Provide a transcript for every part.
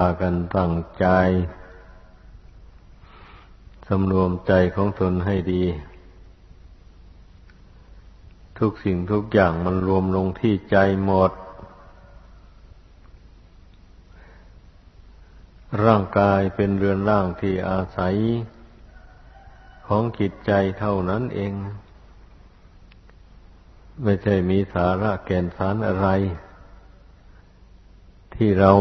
ากันตั้งใจสำรวมใจของตนให้ดี ทุกสิ่งทุกอย่างมันรวมลงที่ใจหมด ร่างกายเป็นเรือนร่างที่อาศัย ของจิตใจเท่านั้นเอง ไม่ใช่มีสาระแก่นสารอะไร ที่เรา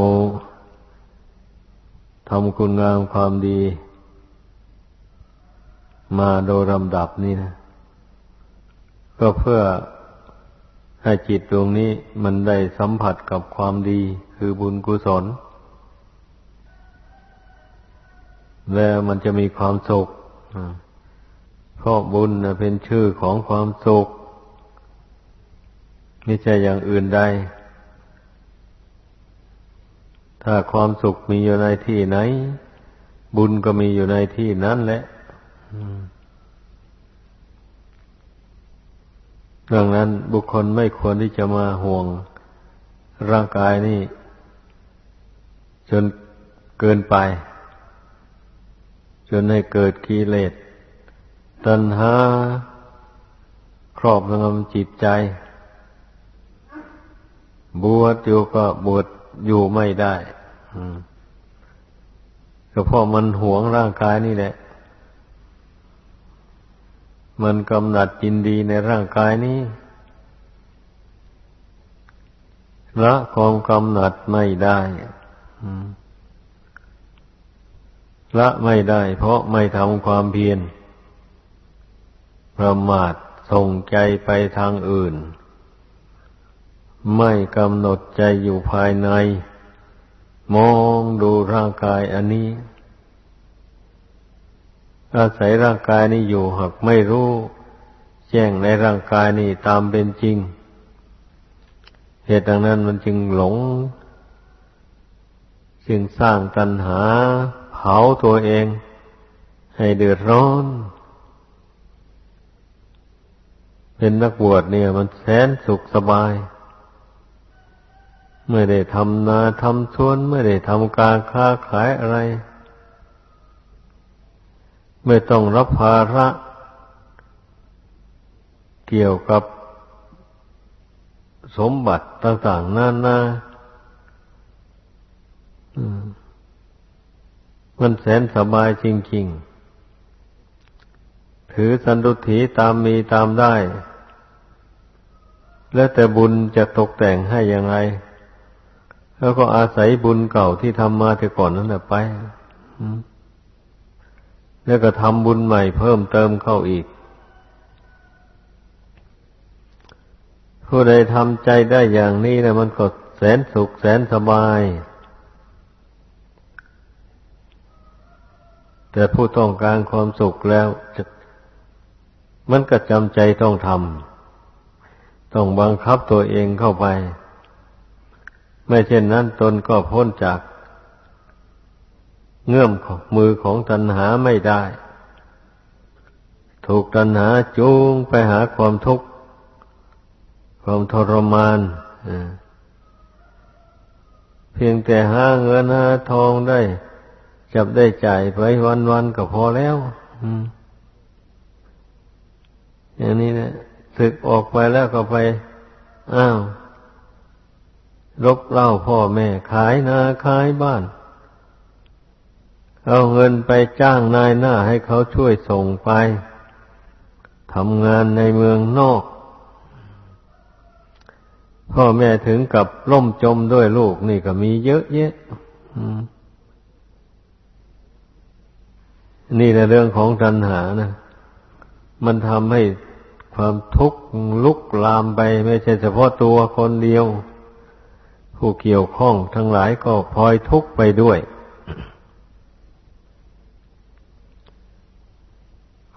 ทำคุณงามความดี มาโดยลำดับนี่นะ ก็เพื่อให้จิตดวงนี้มันได้สัมผัสกับความดีคือบุญกุศล แล้วมันจะมีความสุขเพราะบุญเป็นชื่อของความสุขไม่ใช่อย่างอื่นใด ถ้าความสุขมีอยู่ในที่ไหน บุญก็มีอยู่ในที่นั้นแหละดังนั้นบุคคลไม่ควรที่จะมาห่วงร่างกายนี่ จนเกินไป จนให้เกิดกิเลสตัณหาครอบงำจิตใจ บวชอยู่ก็บวช อยู่ไม่ได้ก็เพราะมันหวงร่างกายนี่แหละ มันกำหนัดจินดีในร่างกายนี้ละความกำหนัดไม่ได้ละไม่ได้ เพราะไม่ทำความเพียรประมาทส่งใจไปทางอื่น ไม่กำหนดใจอยู่ภายใน มองดูร่างกายอันนี้ อาศัยร่างกายนี้อยู่หากไม่รู้ แจ้งในร่างกายนี้ตามเป็นจริง เหตุดังนั้นมันจึงหลง จึงสร้างตัณหาเผาตัวเอง ให้เดือดร้อนเป็นนักบวชเนี่ย มันแสนสุขสบาย ไม่ได้ทำนาทำสวน ไม่ได้ทำการค้าขายอะไร ไม่ต้องรับภาระ เกี่ยวกับสมบัติต่างๆนานามันแสนสบายจริง ๆ ถือสันตุถีตามมีตามได้ แล้วแต่บุญจะตกแต่งให้อย่างไร แล้วก็อาศัยบุญเก่าที่ทำมาแต่ก่อนนั้นแหละไปแล้วก็ทำบุญใหม่เพิ่มเติมเข้าอีก ผู้ใดทำใจได้อย่างนี้นะมันก็แสนสุขแสนสบาย แต่ผู้ต้องการความสุขแล้วมันก็จำใจต้องทำ ต้องบังคับตัวเองเข้าไป ไม่เช่นนั้นตนก็พ้นจาก เงื่อมของมือของตัณหาไม่ได้ ถูกตัณหาจูงไปหาความทุกข์ ความทรมานเพียงแต่หาเงินหาทองได้ จับได้จ่ายไปวันๆก็พอแล้วอย่างนี้นะศึกออกไปแล้วก็ไป อ้าว ลบเล่าพ่อแม่ขายนาขายบ้าน เอาเงินไปจ้างนายหน้าให้เขาช่วยส่งไปทำงานในเมืองนอก พ่อแม่ถึงกับล่มจมด้วยลูกนี่ก็มีเยอะแยะนี่ในเรื่องของตัณหานะ มันทำให้ความทุกข์ลุกลามไป ไม่ใช่เฉพาะตัวคนเดียว ผู้เกี่ยวข้องทั้งหลายก็พลอยทุกข์ไปด้วย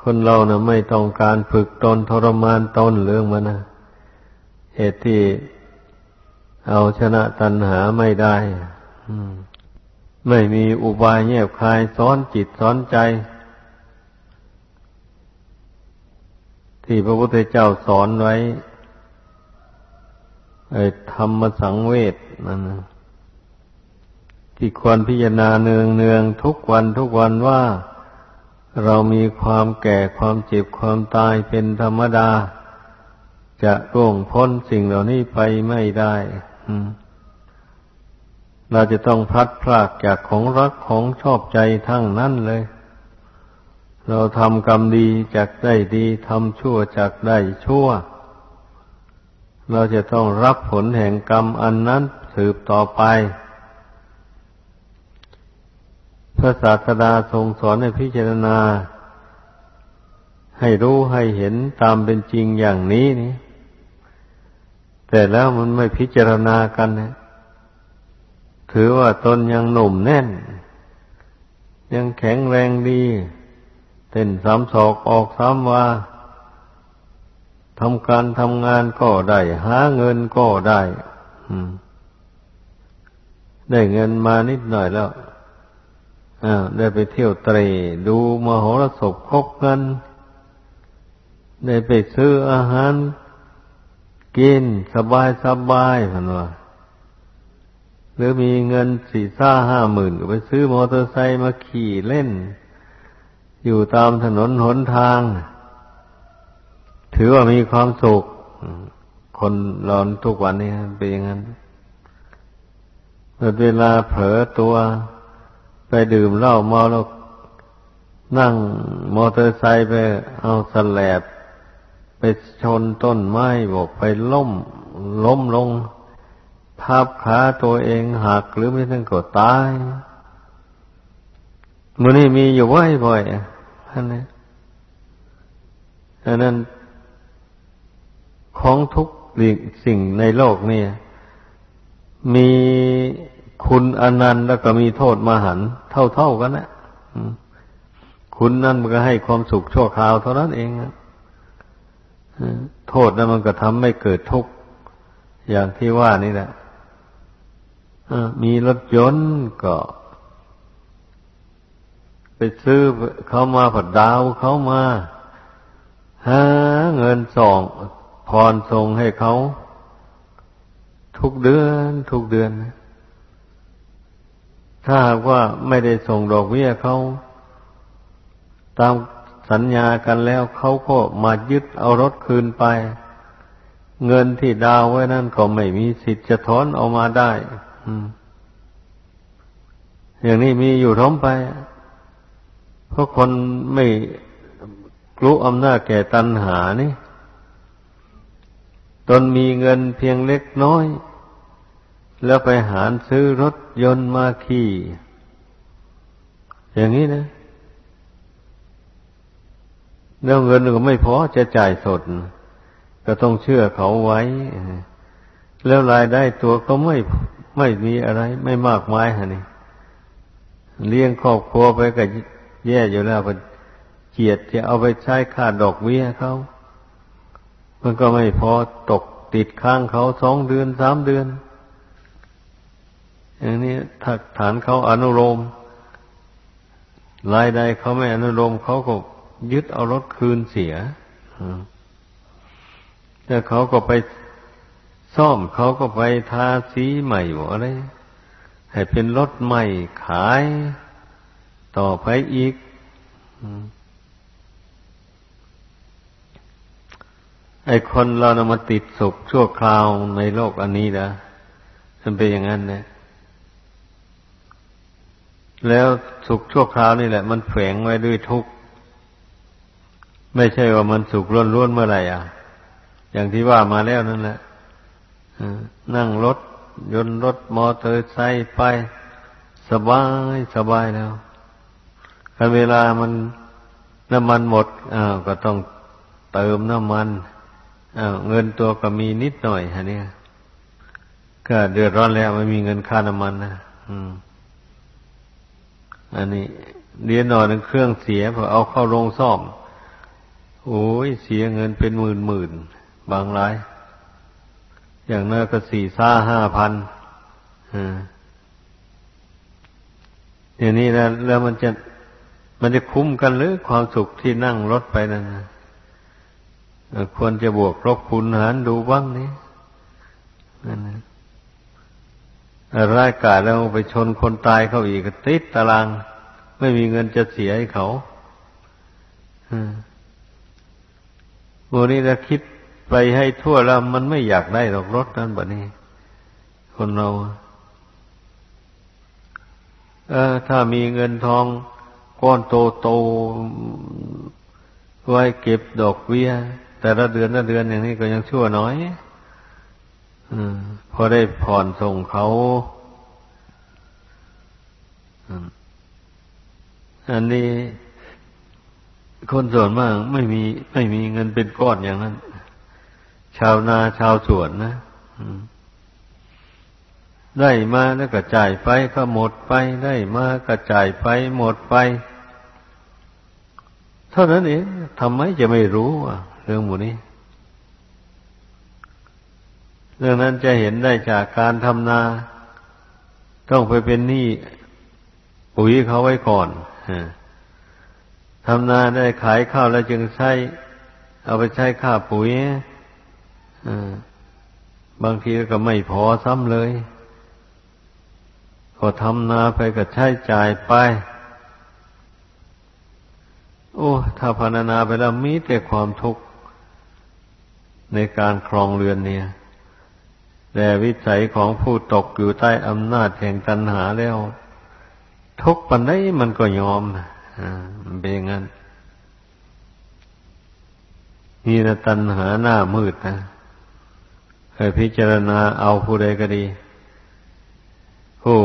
คนเรานะไม่ต้องการฝึกตนทรมานตนเรื่องมันนะเหตุที่เอาชนะตัณหาไม่ได้ไม่มีอุบายแยบคายสอนจิตสอนใจ ที่พระพุทธเจ้าสอนไว้ ธรรมสังเวชนั่นนะที่ควรพิจารณาเนืองเนืองทุกวันทุกวันว่าเรามีความแก่ความเจ็บความตายเป็นธรรมดา จะร่วงพ้นสิ่งเหล่านี้ไปไม่ได้เราจะต้องพลัดพรากจากของรักของชอบใจทั้งนั้นเลย เราทำกรรมดีจากได้ดีทำชั่วจากได้ชั่ว เราจะต้องรับผลแห่งกรรมอันนั้นสืบต่อไป พระศาสดาทรงสอนให้พิจารณา ให้รู้ให้เห็นตามเป็นจริงอย่างนี้นี่แต่แล้วมันไม่พิจารณากันนะถือว่าตนยังหนุ่มแน่น ยังแข็งแรงดี เต้นสามศอกออกสามว่า ทำการทำงานก็ได้ หาเงินก็ได้ได้เงินมานิดหน่อยแล้วได้ไปเที่ยวเตรดูมโหรสพคบกัน ได้ไปซื้ออาหาร กินสบายสบายพันว่าหรือมีเงินสี่ซ่าห้าหมื่นก็ไปซื้อมอเตอร์ไซค์มาขี่เล่น อยู่ตามถนนหนทาง ถือว่ามีความสุข คนร้อนทุกวันนี้เป็นอย่างนั้นเวลาเผลอตัวไปดื่มเหล้าเมาแล้วนั่งมอเตอร์ไซค์ไปเอาสแลบ ไปชนต้นไม้บอกไปล้มล้มลงทับขาตัวเองหักหรือไม่ทั้งก็ตายมันนี่มีอยู่ไว้บ่อยอันนี้อันนั้น ของทุกสิ่งในโลกนี่มีคุณอนันต์แล้วก็มีโทษมหันเท่าๆกันนะคุณนั่นมันก็ให้ความสุขชั่วคราวเท่านั้นเองโทษนั้นมันก็ทำให้เกิดทุกข์อย่างที่ว่านี่แหละมีรถยนต์ก็ ไปซื้อเขามาผัดดาวเขามาหาเงินส่ง พรส่งให้เขา ทุกเดือน ทุกเดือน ถ้าหากว่าไม่ได้ส่งดอกเบี้ยเขา ตามสัญญากันแล้วเขาก็มายึดเอารถคืนไป เงินที่ดาวไว้นั่นก็ไม่มีสิทธิ์จะถอนออกมาได้อย่างนี้มีอยู่ท้องไป เพราะคนไม่รู้อำนาจแก่ตัณหานี่ ตนมีเงินเพียงเล็กน้อย แล้วไปหารซื้อรถยนต์มาขี่ อย่างนี้นะ แล้วเงินก็ไม่พอจะจ่ายสด ก็ต้องเชื่อเขาไว้ แล้วรายได้ตัวก็ไม่ไม่มีอะไร ไม่มากมายฮะนี่เลี้ยงครอบครัวไปก็แย่อยู่แล้วเกียดจะเอาไปใช้ค่าดอกเบี้ยเขา มันก็ไม่พอตกติดข้างเขาสองเดือนสามเดือนอย่างนี้ถ้าฐานเขาอนุโลมรายใดเขาไม่อนุโลมเขาก็ยึดเอารถคืนเสียแต่เขาก็ไปซ่อมเขาก็ไปทาสีใหม่หมดอะไรให้เป็นรถใหม่ขายต่อไปอีก ไอ้คนเรานำมาติดสุขชั่วคราวในโลกอันนี้นะมันเป็นอย่างนั้นนะแล้วสุขชั่วคราวนี่แหละ มันแฝงไว้ด้วยทุกข์ไม่ใช่ว่ามันสุขล้วนๆเมื่อไหร่อะ อย่างที่ว่ามาแล้วนั่นแหละนั่งรถ ยนต์รถมอเตอร์ไซค์ไป สบายสบายแล้วถ้าเวลามันน้ำมันหมดอ้าวก็ต้องเติมน้ำมัน เงินตัวก็มีนิดหน่อยฮะเนี่ยก็เดือดร้อนแล้วไม่มีเงินค่าน้ำมันนะอืม อันนี้เดียวหน่อยนึงเครื่องเสียพอเอาเข้าโรงซ่อม โอ้ยเสียเงินเป็นหมื่นหมื่นบางราย อย่างน้อยก็สี่ซ่าห้าพันอย่างนี้นะแล้วมันจะมันจะคุ้มกันหรือความสุขที่นั่งรถไปนั่นนะ ควรจะบวกลบคูณหารดูบ้างนี่นั่นนะร้ายกาจแล้วไปชนคนตายเขาอีกติดตาราง ไม่มีเงินจะเสียให้เขาโมนี้ถ้าคิดไปให้ทั่วแล้ว มันไม่อยากได้หรอกรถนั้นแบบนี้ คนเรา เออ ถ้ามีเงินทองก้อนโตโตไว้เก็บดอกเบี้ย แต่ละเดือนละเดือนอย่างนี้ก็ยังชั่วน้อยอพอได้ผ่อนส่งเขาอันนี้คนส่วนมากไม่มีไม่มีเงินเป็นก้อนอย่างนั้น ชาวนาชาวสวนนะได้มาแล้วก็จ่ายไปก็หมดไป ได้มาก็จ่ายไปหมดไป เท่านั้นเองทำไมจะไม่รู้อะ เรื่องหมูนี้ เรื่องนั้นจะเห็นได้จากการทำนา ต้องไปเป็นหนี้ปุ๋ยเขาไว้ก่อนทำนาได้ขายข้าวแล้วจึงใช้ เอาไปใช้ค่าปุ๋ยบางทีก็ไม่พอซ้ำเลย ก็ทำนาไปก็ใช้จ่ายไป โอ้ ถ้าพรรณนาไปแล้วมีแต่ความทุกข์ ในการครองเรือนเนี่ย แต่วิสัยของผู้ตกอยู่ใต้อำนาจแห่งตัณหาแล้ว ทุกปันได้มันก็ยอมอ่ามันเป็นอย่างนั้นนี่นะตัณหาหน้ามืดนะเคยพิจารณาเอาผู้ใดก็ดี ผู้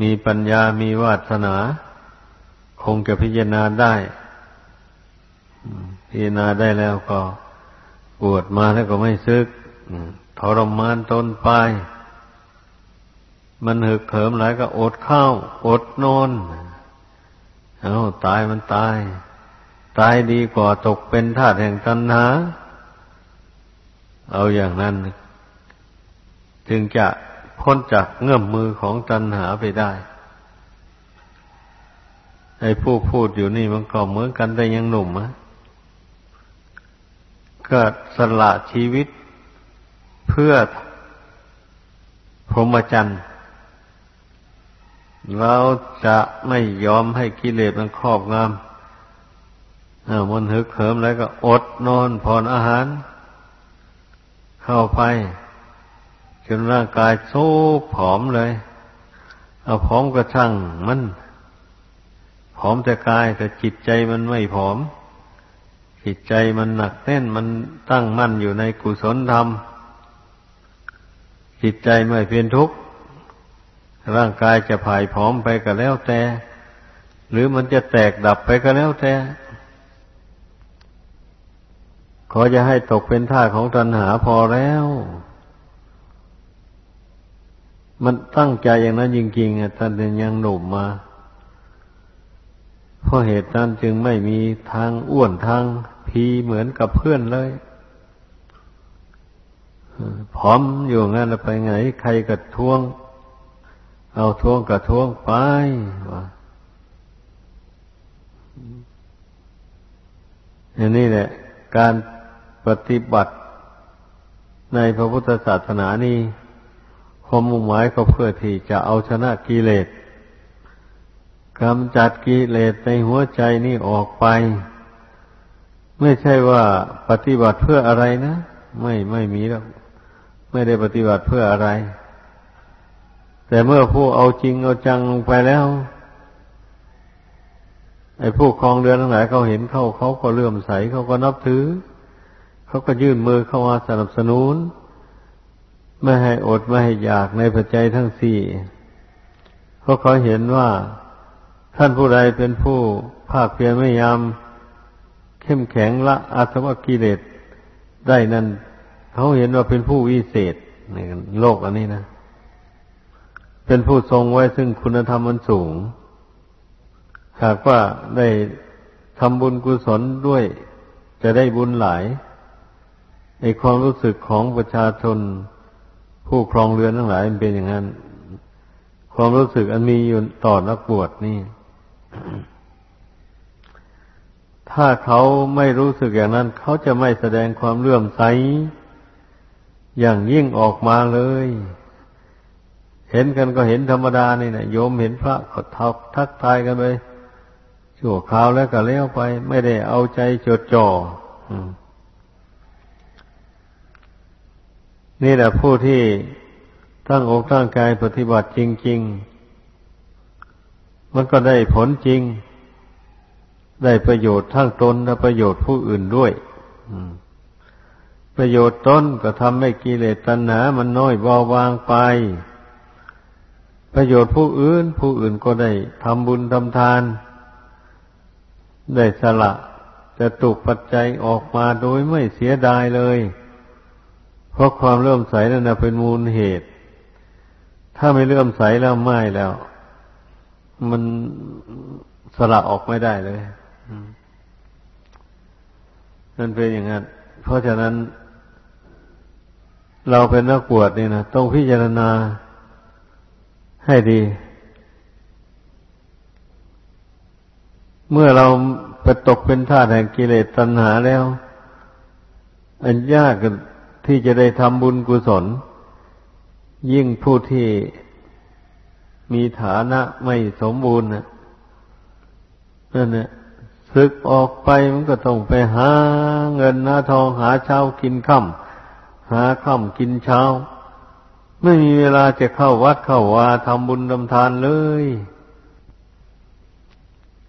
มีปัญญามีวาสนา คงจะพิจารณาได้ พิจารณาได้แล้วก็ ปวดมาแล้วก็ไม่ซึกทรมานตนไป มันหึกเขิมหลายก็อดข้าวอดนอนเอาตายมันตาย ตายดีกว่าตกเป็นทาสแห่งตัณหา เอาอย่างนั้น จึงจะพ้นจากเงื่อมมือของตัณหาไปได้ไอ้ผู้พูดอยู่นี่มันก็เหมือนกันแต่ยังหนุ่มอะ ก็สละชีวิตเพื่อพรหมจรรย์เราจะไม่ยอมให้กิเลสมันครอบงำมันฮึกเหิมแล้วก็อดนอนผ่อนอาหาร เข้าไปจนร่างกายโซผอมเลย เอาผอมก็ช่างมันผอมแต่กายแต่จิตใจมันไม่ผอม จิตใจมันหนักแน่นมันตั้งมั่นอยู่ในกุศลธรรม จิตใจไม่เป็นทุกข์ ร่างกายจะผายผอมไปก็แล้วแต่ หรือมันจะแตกดับไปก็แล้วแต่ ขอจะให้ตกเป็นท่าของตัณหาพอแล้ว มันตั้งใจอย่างนั้นจริงๆอะท่านยังหนุ่มมาเพราะเหตุนั้นจึงไม่มีทางอ้วนทาง พีเหมือนกับเพื่อนเลยพร้อมอยู่งั้นไปไงใครกระท้วง เอาท้วงกระท้วงไปอันนี้แหละ การปฏิบัติในพระพุทธศาสนานี้ความมุ่งหมายก็เพื่อที่จะเอาชนะกิเลสกำจัดกิเลสในหัวใจนี่ออกไป ไม่ใช่ว่าปฏิบัติเพื่ออะไรนะ ไม่ไม่มีแล้ว ไม่ได้ปฏิบัติเพื่ออะไร แต่เมื่อผู้เอาจริงเอาจังลงไปแล้วไอ้ผู้คลองเรือนทั้งหลายเขาเห็นเขาเขาก็เลื่อมใสเขาก็นับถือ เขาก็ยื่นมือเข้ามาสนับสนุนไม่ให้อดไม่ให้อยากในปัจจัยทั้งสี่เพราะเขาเห็นว่าท่านผู้ใดเป็นผู้ภาคเพียรไม่ยาม เข้มแข็งละอาสวะกิเลสได้นั้น เขาเห็นว่าเป็นผู้วิเศษในโลกอันนี้นะ เป็นผู้ทรงไว้ซึ่งคุณธรรมมันสูง หากว่าได้ทำบุญกุศลด้วย จะได้บุญหลาย ในความรู้สึกของประชาชนผู้ครองเรือนทั้งหลายมันเป็นอย่างนั้น ความรู้สึกอันมีอยู่ต่อนักบวชนี่ ถ้าเขาไม่รู้สึกอย่างนั้น เขาจะไม่แสดงความเลื่อมใส อย่างยิ่งออกมาเลย เห็นกันก็เห็นธรรมดานี่นะโยมเห็นพระก็ทักทักทายกันไปชั่วคราวแล้วก็เลี้ยวไป ไม่ได้เอาใจจดจ่อนี่แหละผู้ที่ตั้งอกตั้งกายปฏิบัติจริง ๆ มันก็ได้ผลจริง ได้ประโยชน์ทั้งตนและประโยชน์ผู้อื่นด้วยประโยชน์ตนก็ทำให้กิเลสตัณหา มันน้อยเบาบางไป ประโยชน์ผู้อื่น ผู้อื่นก็ได้ทำบุญทำทาน ได้สละจะตุกปัจจัยออกมาโดยไม่เสียดายเลย เพราะความเริ่มใสนั่นเป็นมูลเหตุ ถ้าไม่เริ่มใสแล้วไม่แล้ว มันสละออกไม่ได้เลย นั่นเป็นอย่างนั้น เพราะฉะนั้น เราเป็นนักบวชนี่นะต้องพิจารณาให้ดี เมื่อเราไปตกเป็นท่าแห่งกิเลสตัณหาแล้ว อันยากที่จะได้ทำบุญกุศล ยิ่งผู้ที่มีฐานะไม่สมบูรณ์นั่นเนี่ย ศึกออกไปมันก็ต้องไปหาเงินหาทองหาเช้ากินค่ำหาค่ำกินเช้า ไม่มีเวลาจะเข้าวัดเข้าวาทำบุญทำทานเลย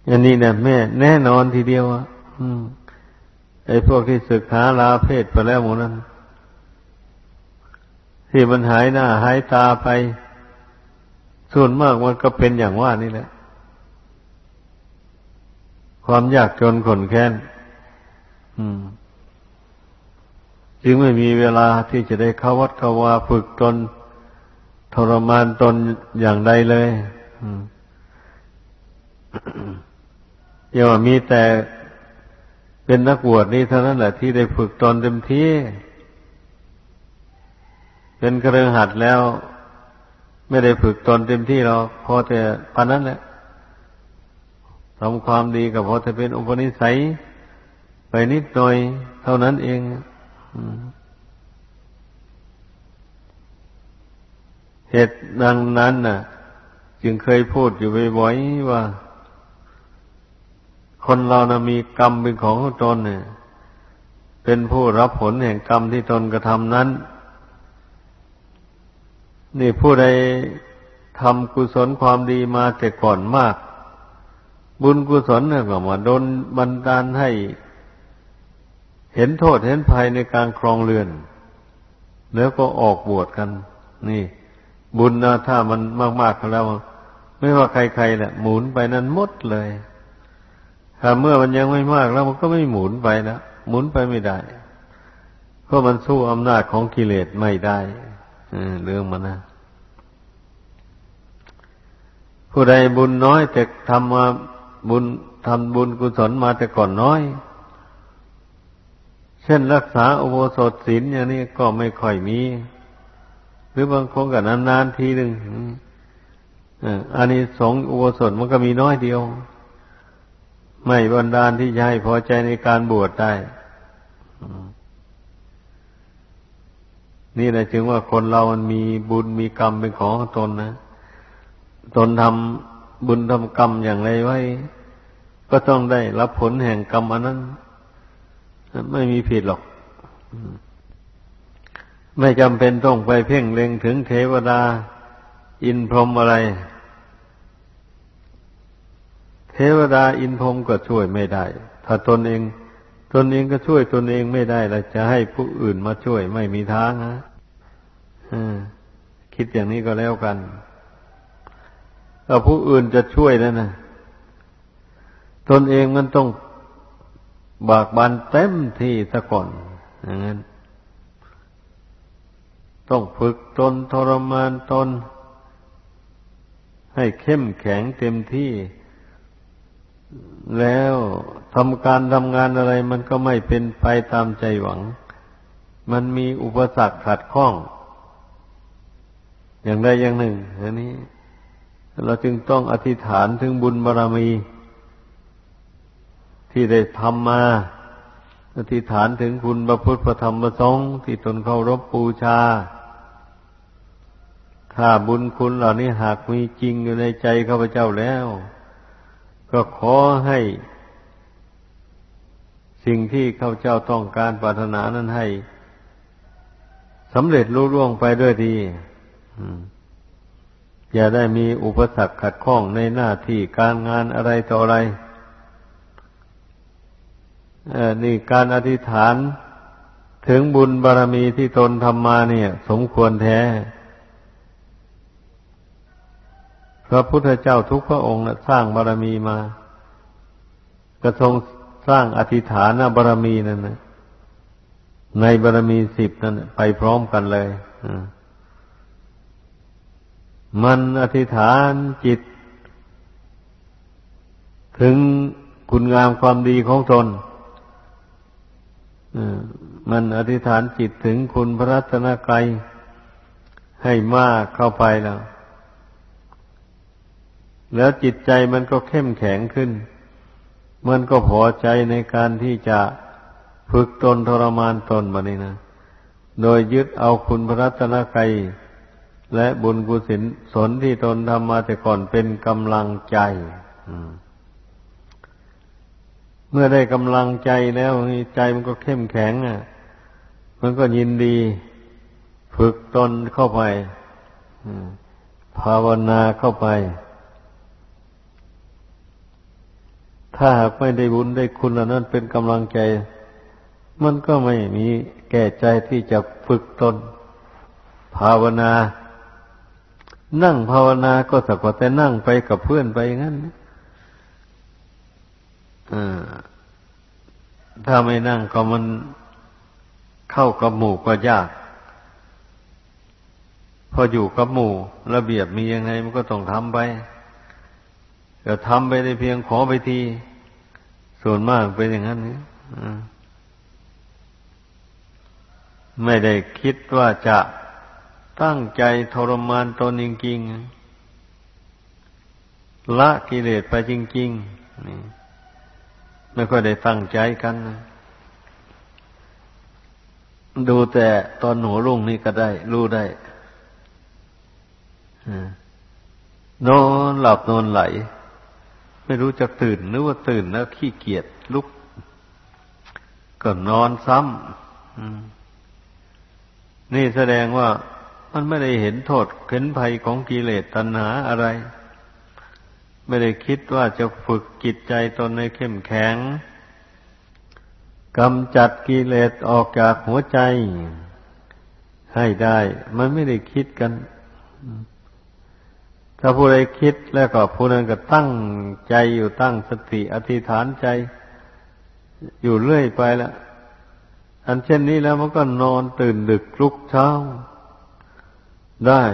อันนี้เนี่ยแม่ แน่นอนทีเดียวอะไอ้พวกที่ศึกษาลาเพศไปแล้วหมดนั้นที่มันหายหน้าหายตาไป ส่วนมากมันก็เป็นอย่างว่านี่แหละ ความยากจนขนแค้นจึงไม่มีเวลาที่จะได้เข้าวัดเข้าวาฝึกตนทรมานตนอย่างใดเลยอย่าว่ามีแต่เป็นนักบวชนี่เท่านั้นแหละที่ได้ฝึกตนเต็มที่ เป็นกระเรืองหัดแล้ว ไม่ได้ฝึกตนเต็มที่เราพอแต่ปานนั้นแหละ ทำความดีกับพอจะเป็นอุปนิสัย ไปนิดหน่อย เท่านั้นเองเหตุดังนั้นน่ะ จึงเคยพูดอยู่บ่อยๆว่า คนเรานะมีกรรมเป็นของตนเนี่ย เป็นผู้รับผลแห่งกรรมที่ตนกระทำนั้น นี่ผู้ใดทำกุศลความดีมาแต่ก่อนมาก บุญกุศลเนี่ยก็มาโดนบันดาลให้เห็นโทษเห็นภัยในการครองเรือน แล้วก็ออกบวชกัน นี่ บุญนะถ้ามันมากๆแล้ว ไม่ว่าใครๆแหละหมุนไปนั้นหมดเลยถ้าเมื่อมันยังไม่มากแล้วมันก็ไม่หมุนไปนะหมุนไปไม่ได้ เพราะมันสู้อำนาจของกิเลสไม่ได้เรื่องมันนะผู้ใดบุญน้อยแต่ทำมา บุญทำบุญกุศลมาแต่ก่อนน้อย เช่นรักษาอุโบสถศีลอย่างนี้ก็ไม่ค่อยมี หรือบางคนก็นานๆทีหนึ่งอันนี้สองอุโบสถมันก็มีน้อยเดียว ไม่บันดาลที่จะให้พอใจในการบวชได้นี่แหละจึงว่าคนเรามันมีบุญมีกรรมเป็นของตนนะ ตนทำ บุญทำกรรมอย่างไรไว้ ก็ต้องได้รับผลแห่งกรรมอันนั้น ไม่มีผิดหรอก ไม่จำเป็นต้องไปเพ่งเล็งถึงเทวดา อินพรหมอะไร เทวดาอินพรหมก็ช่วยไม่ได้ ถ้าตนเองตนเองก็ช่วยตนเองไม่ได้แล้วจะให้ผู้อื่นมาช่วยไม่มีทางนะคิดอย่างนี้ก็แล้วกัน ถ้าผู้อื่นจะช่วยแล้วนะตนเองมันต้องบากบันเต็มที่ซะก่อนอย่างนั้น ต้องฝึกตนทรมานตน ให้เข้มแข็งเต็มที่ แล้วทำการทำงานอะไร มันก็ไม่เป็นไปตามใจหวัง มันมีอุปสรรคขัดข้อง อย่างใดอย่างหนึ่งอันนี้ เราจึงต้องอธิษฐานถึงบุญบารรมี ที่ได้ทำมา อธิษฐานถึงคุณพระพุทธพระธรรมพระสงฆ์ที่ตนเคารพบูชา ถ้าบุญคุณเหล่านี้หากมีจริงอยู่ในใจข้าพเจ้าแล้ว ก็ขอให้ สิ่งที่ข้าพเจ้าต้องการปรารถนานั้นให้สำเร็จรุ่ร่วงไปด้วยดี อ อย่าได้มีอุปสรรคขัดข้องในหน้าที่การงานอะไรต่ออะไรนี่การอธิษฐานถึงบุญบารรมีที่ตนทำมาเนี่ย สมควรแท้ พระพุทธเจ้าทุกพระองค์สร้างบารรมีมากระทงสร้างอธิษฐานบารรมีนั่นนะในบารรมีสิบนั้นไปพร้อมกันเลยมั มันอธิษฐานจิต ถึงคุณงามความดีของตนมันอธิษฐานจิตถึงคุณพระรัตนกรัยให้มากเข้าไปแล้ว แล้วจิตใจมันก็เข้มแข็งขึ้น มันก็พอใจในการที่จะฝึกตนทรมานตนมานี่นะ โดยยึดเอาคุณพระรัตนกรัย และบุญกุศลสนที่ตนทำมาแต่ก่อนเป็นกำลังใจเมื่อได้กำลังใจแล้วใจมันก็เข้มแข็งอะ มันก็ยินดีฝึกตนเข้าไปภาวนาเข้าไป ถ้าหากไม่ได้บุญได้คุณเหล่านั้นเป็นกำลังใจ มันก็ไม่มีแก่ใจที่จะฝึกตน ภาวนา นั่งภาวนาก็สักว่าแต่นั่งไปกับเพื่อนไปงั้นถ้าไม่นั่งก็มันเข้ากับหมู่ก็ยาก พออยู่กับหมู่ ระเบียบมียังไงมันก็ต้องทำไปก็ทำไปได้เพียงขอไปที ส่วนมากเป็นอย่างนั้นไม่ได้คิดว่าจะ ตั้งใจทรมานตนจริงๆละกิเลสไปจริงๆนี่ไม่ค่อยได้ตั้งใจกันนะดูแต่ตอนหัวรุ่งนี่ก็ได้ รู้ได้นอนหลับนอนไหล ไม่รู้จะตื่นนึกว่าตื่นแล้วขี้เกียจลุก ก็นอนซ้ำนี่แสดงว่า มันไม่ได้เห็นโทษเห็นภัยของกิเลสตัณหาอะไร ไม่ได้คิดว่าจะฝึกจิตใจตนในเข้มแข็งกำจัดกิเลสออกจากหัวใจ ให้ได้ มันไม่ได้คิดกัน ถ้าผู้ใดคิดแล้วก็ผู้นั้นก็ตั้งใจอยู่ตั้งสติอธิษฐานใจ อยู่เรื่อยไปแล้วอันเช่นนี้แล้วมันก็นอนตื่นดึกลุกเช้า ได้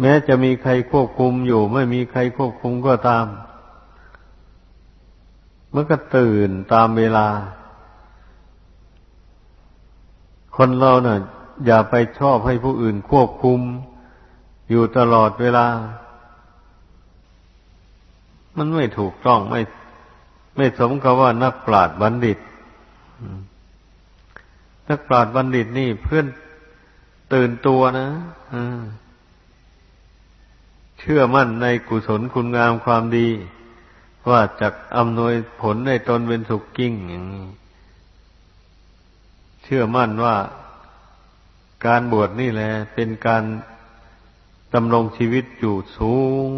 แม้จะมีใครควบคุมอยู่ ไม่มีใครควบคุมก็ตามมันก็ตื่นตามเวลา คนเราเนะ่ะ อย่าไปชอบให้ผู้อื่นควบคุม อยู่ตลอดเวลา มันไม่ถูกต้องไม่ ไม่สมกับว่านักปราชญ์บัณฑิตนักปราชญ์บัณฑิตนี่เพื่อน ตื่นตัวนะเชื่อมั่นในกุศลคุณงามความดี ว่าจะอำนวยผลในตนเป็นสุขกิ้งอย่างนี้เชื่อมั่นว่าการบวชนี่แหละเป็นการดำรงชีวิตอยู่สูง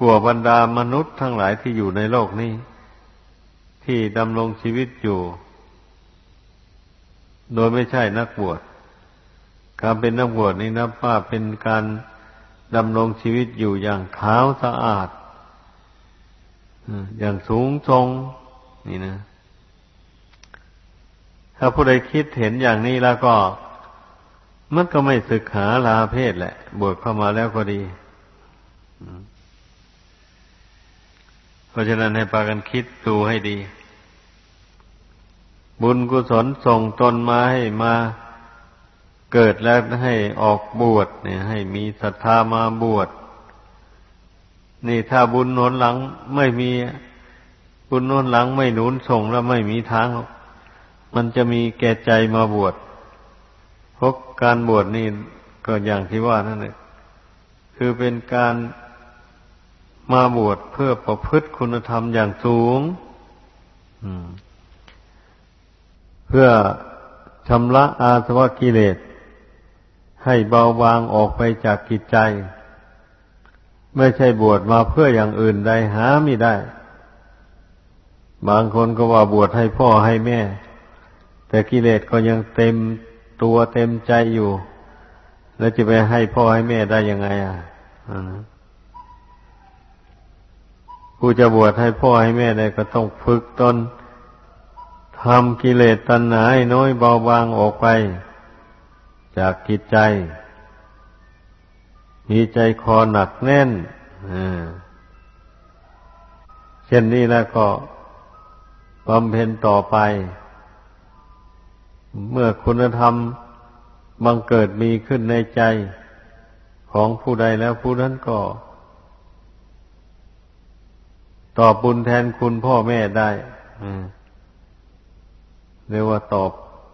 กว่าบรรดามนุษย์ทั้งหลายที่อยู่ในโลกนี้ ที่ดำรงชีวิตอยู่ โดยไม่ใช่นักบวช การเป็นนักบวชนี่นับว่าเป็นการดำรงชีวิตอยู่อย่างขาวสะอาดอย่างสูงทรงนี่นะ ถ้าผู้ใดคิดเห็นอย่างนี้แล้วก็ มันก็ไม่ศึกหาลาเพศแหละ บวชเข้ามาแล้วก็ดีเพราะฉะนั้นให้ปากันคิดดูให้ดี บุญกุศลส่งตนมาให้มา เกิดแล้วให้ออกบวชเนี่ย ให้มีศรัทธามาบวชนี่ถ้าบุญหนุนหลังไม่มีบุญหนุนหลังไม่หนุนส่งแล้วไม่มีทาง มันจะมีแก่ใจมาบวชเพราะการบวชนี่ก็อย่างที่ว่านั่นแหละคือเป็นการมาบวชเพื่อประพฤติคุณธรรมอย่างสูงเพื่อชำระอาสวะกิเลส ให้เบาบางออกไปจากกิจใจ ไม่ใช่บวชมาเพื่ออย่างอื่นใดหาไม่ได้ บางคนก็ว่าบวชให้พ่อให้แม่ แต่กิเลสก็ยังเต็มตัวเต็มใจอยู่ แล้วจะไปให้พ่อให้แม่ได้ยังไงอะผู้จะบวชให้พ่อให้แม่ได้ก็ต้องฝึกตนทำกิเลสตัณหาให้น้อยเบาบางออกไป จากกิจใจ มีใจคอหนักแน่นเช่นนี้แล้วก็บำเพ็ญต่อไป เมื่อคุณธรรมบังเกิดมีขึ้นในใจของผู้ใดแล้วผู้นั้นก็ ตอบบุญแทนคุณพ่อแม่ได้เรียกว่าตอบ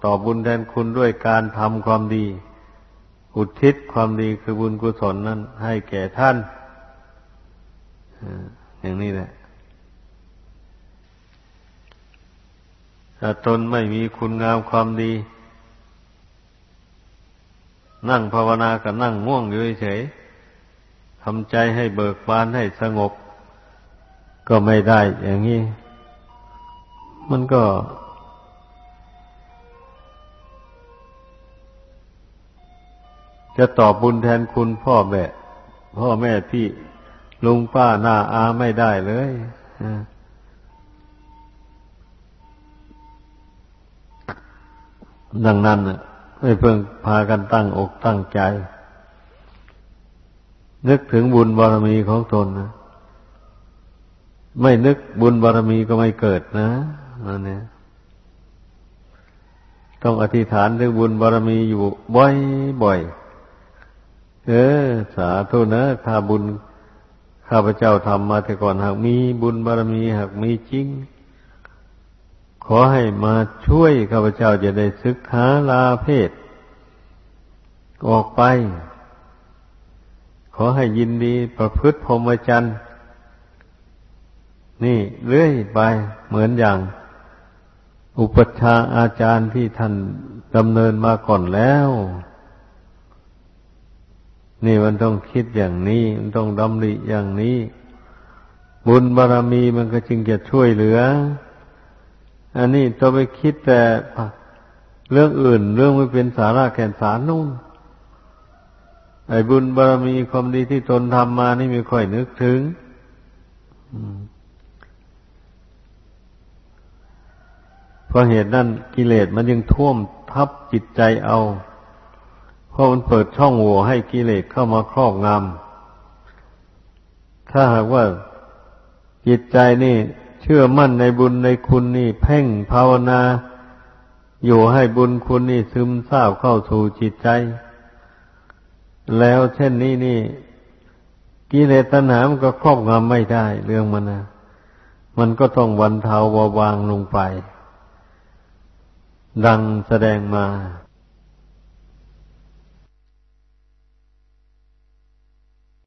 ตอบบุญแทนคุณด้วยการทำความดี อุทิศความดีคือบุญกุศลนั้น ให้แก่ท่านอย่างนี้แหละถ้าตนไม่มีคุณงามความดี นั่งภาวนากับนั่งง่วงอยู่เฉยทำใจให้เบิกบานให้สงบ ก็ไม่ได้อย่างนี้ มันก็ จะตอบบุญแทนคุณพ่อแม่พ่อแม่พี่ลุงป้าหน้าอาไม่ได้เลยดังนั้นไม่เพิ่งพากันตั้งอกตั้งใจ นึกถึงบุญบารมีของตนนะไม่นึกบุญบารมีก็ไม่เกิดนะนั่นเนี่ยต้องอธิษฐานถึงบุญบารมีอยู่บ่อยบ่อย เออ สาธุนะข้าบุญข้าพเจ้าทำมาแต่ก่อนหากมีบุญบารมีหากมีจริง ขอให้มาช่วยข้าพเจ้าจะได้ศึกษาลาเพศ ออกไป ขอให้ยินดีประพฤติพรหมจรรย์นี่เรื่อยไปเหมือนอย่าง อุปชาอาจารย์ที่ท่านดำเนินมาก่อนแล้ว นี่มันต้องคิดอย่างนี้ มันต้องดำริอย่างนี้ บุญบารรมีมันก็จึงจะช่วยเหลือ อันนี้ต้องไปคิดแต่เรื่องอื่น เรื่องไม่เป็นสาระแก่นสารนู่นไอ้บุญบารรมีความดีที่ตนทำมานี่ไม่ค่อยนึกถึงเพราะเหตุนั้นกิเลสมันยังท่วมทับจิตใจเอา เพราะมันเปิดช่องโหว่ให้กิเลสเข้ามาครอบงำถ้าหากว่าจิตใจนี่เชื่อมั่นในบุญในคุณนี่เพ่งภาวนา อยู่ให้บุญคุณนี่ซึมซาบเข้าสู่จิตใจ แล้วเช่นนี้นี่กิเลสตัณหามันก็ครอบงำไม่ได้ เรื่องมันนะมันก็ต้องวันเทาเบาบางลงไป ดังแสดงมา